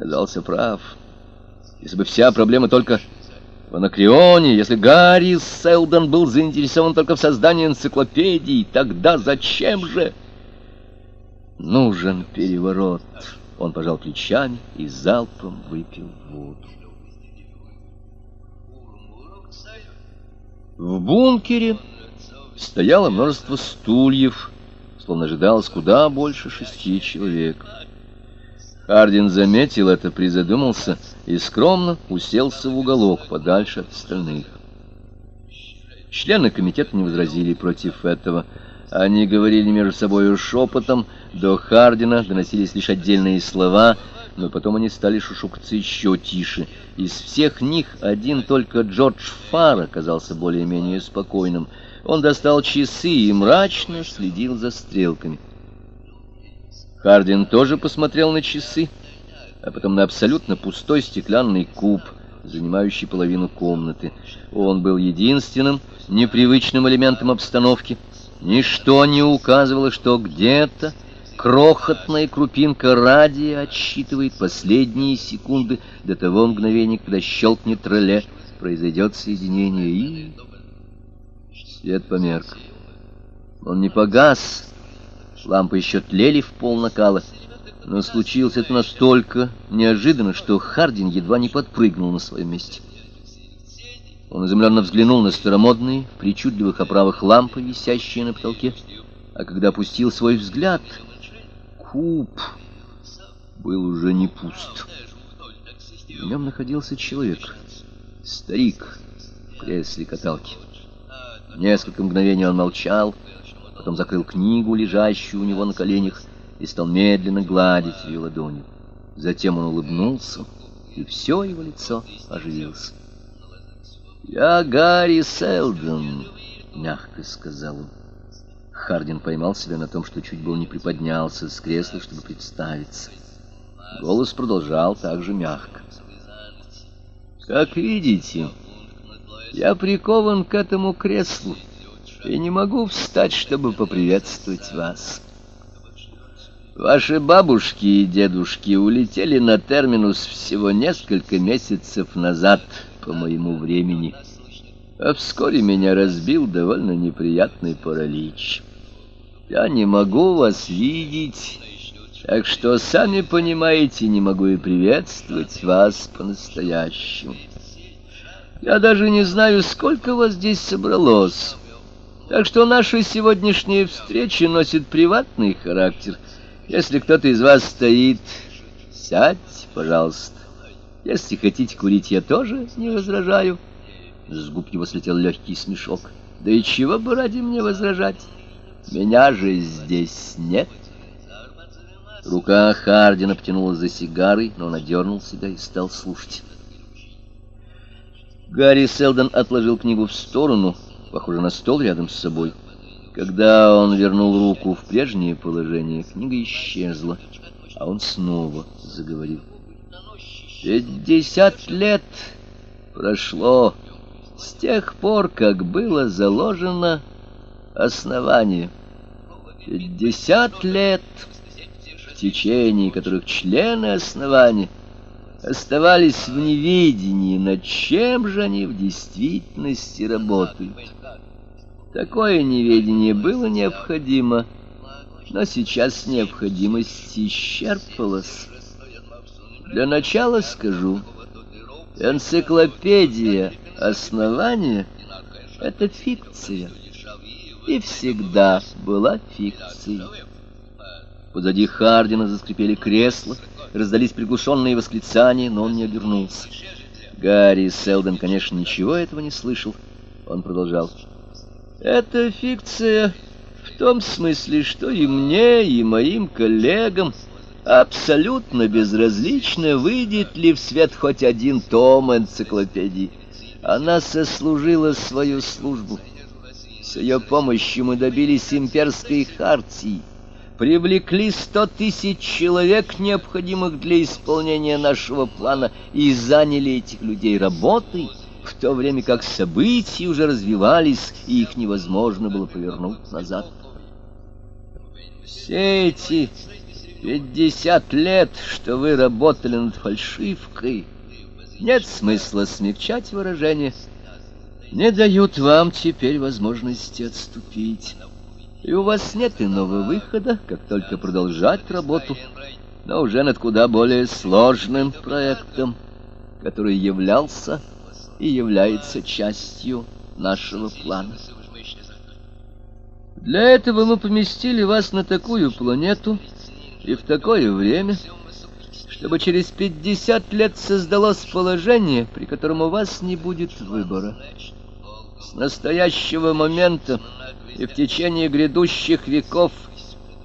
оказался прав. Если бы вся проблема только в Анакреоне, если Гарри Селдон был заинтересован только в создании энциклопедии, тогда зачем же? Нужен переворот. Он пожал плечами и залпом выпил воду. В бункере стояло множество стульев, словно ожидалось куда больше шести человек. Хардин заметил это, призадумался и скромно уселся в уголок подальше от остальных. Члены комитета не возразили против этого. Они говорили между собой шепотом, до Хардина доносились лишь отдельные слова — но потом они стали шушукаться еще тише. Из всех них один только Джордж Фар оказался более-менее спокойным. Он достал часы и мрачно следил за стрелками. Хардин тоже посмотрел на часы, а потом на абсолютно пустой стеклянный куб, занимающий половину комнаты. Он был единственным непривычным элементом обстановки. Ничто не указывало, что где-то крохотная крупинка радия отсчитывает последние секунды до того мгновения, когда щелкнет реле, произойдет соединение и... Свет померк. Он не погас, лампы еще тлели в пол накала, но случилось это настолько неожиданно, что Хардин едва не подпрыгнул на своем месте. Он изумленно взглянул на старомодные, причудливых оправах лампы, висящие на потолке, а когда опустил свой взгляд куб был уже не пуст. В нем находился человек, старик в кресле каталки. Несколько мгновений он молчал, потом закрыл книгу, лежащую у него на коленях, и стал медленно гладить ее ладонью. Затем он улыбнулся, и все его лицо оживилось. «Я Гарри Селдон», — мягко сказал он. Хардин поймал себя на том, что чуть было не приподнялся с кресла, чтобы представиться. Голос продолжал так же мягко. «Как видите, я прикован к этому креслу и не могу встать, чтобы поприветствовать вас. Ваши бабушки и дедушки улетели на терминус всего несколько месяцев назад по моему времени, а вскоре меня разбил довольно неприятный паралич». Я не могу вас видеть, так что, сами понимаете, не могу и приветствовать вас по-настоящему. Я даже не знаю, сколько вас здесь собралось, так что наша сегодняшняя встреча носит приватный характер. Если кто-то из вас стоит, сядьте, пожалуйста. Если хотите курить, я тоже не возражаю. С губ его слетел легкий смешок. Да и чего бы ради мне возражать? Меня же здесь нет. Рука Хардина потянулась за сигарой, но он одернул себя и стал слушать. Гарри Селдон отложил книгу в сторону, похоже на стол рядом с собой. Когда он вернул руку в прежнее положение, книга исчезла, а он снова заговорил. «Пятьдесят лет прошло с тех пор, как было заложено основание». Пятьдесят лет, в течение которых члены основания оставались в неведении, над чем же они в действительности работают. Такое неведение было необходимо, но сейчас необходимость исчерпалась. Для начала скажу, энциклопедия основания — это фикция и всегда была фикцией. Позади Хардина заскрипели кресла, раздались приглушенные восклицания, но он не обернулся. Гарри Селден, конечно, ничего этого не слышал. Он продолжал. «Это фикция в том смысле, что и мне, и моим коллегам абсолютно безразлично, выйдет ли в свет хоть один том энциклопедии. Она сослужила свою службу». С ее помощью мы добились имперской хартии, привлекли сто тысяч человек, необходимых для исполнения нашего плана, и заняли этих людей работой, в то время как события уже развивались, и их невозможно было повернуть назад. Все эти Пятьдесят лет, что вы работали над фальшивкой. Нет смысла смягчать выражение. Не дают вам теперь возможности отступить. И у вас нет иного выхода, как только продолжать работу, но уже над куда более сложным проектом, который являлся и является частью нашего плана. Для этого мы поместили вас на такую планету и в такое время, чтобы через пятьдесят лет создалось положение, при котором у вас не будет выбора. С настоящего момента и в течение грядущих веков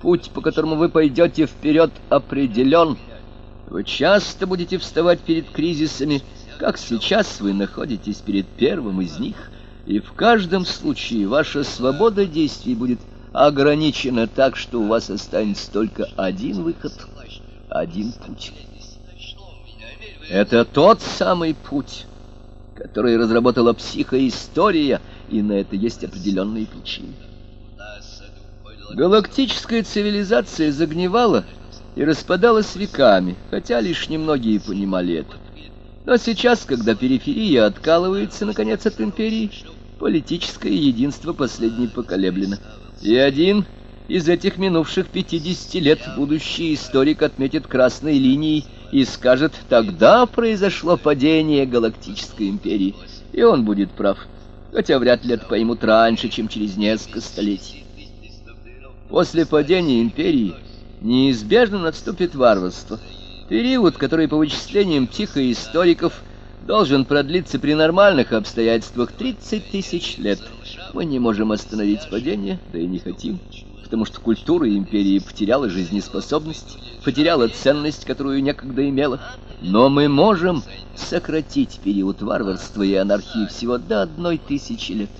путь, по которому вы пойдете вперед, определен. Вы часто будете вставать перед кризисами, как сейчас вы находитесь перед первым из них, и в каждом случае ваша свобода действий будет ограничена так, что у вас останется только один выход, один путь. Это тот самый путь, который разработала психоистория, и на это есть определенные причины. Галактическая цивилизация загнивала и распадалась веками, хотя лишь немногие понимали это. Но сейчас, когда периферия откалывается, наконец, от империи, политическое единство последней поколеблено. И один из этих минувших 50 лет будущий историк отметит красной линией и скажет, тогда произошло падение галактической империи. И он будет прав, хотя вряд ли это поймут раньше, чем через несколько столетий. После падения империи неизбежно наступит варварство – Период, который по вычислениям психоисториков должен продлиться при нормальных обстоятельствах 30 тысяч лет. Мы не можем остановить падение, да и не хотим, потому что культура империи потеряла жизнеспособность, потеряла ценность, которую некогда имела. Но мы можем сократить период варварства и анархии всего до одной тысячи лет.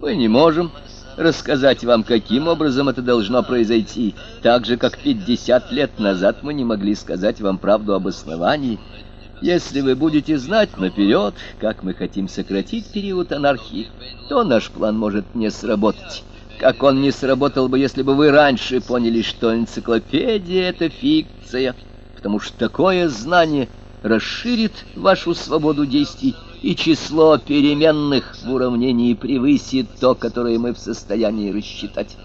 Мы не можем рассказать вам, каким образом это должно произойти, так же, как 50 лет назад мы не могли сказать вам правду об основании. Если вы будете знать наперед, как мы хотим сократить период анархии, то наш план может не сработать. Как он не сработал бы, если бы вы раньше поняли, что энциклопедия — это фикция, потому что такое знание расширит вашу свободу действий и число переменных в уравнении превысит то, которое мы в состоянии рассчитать.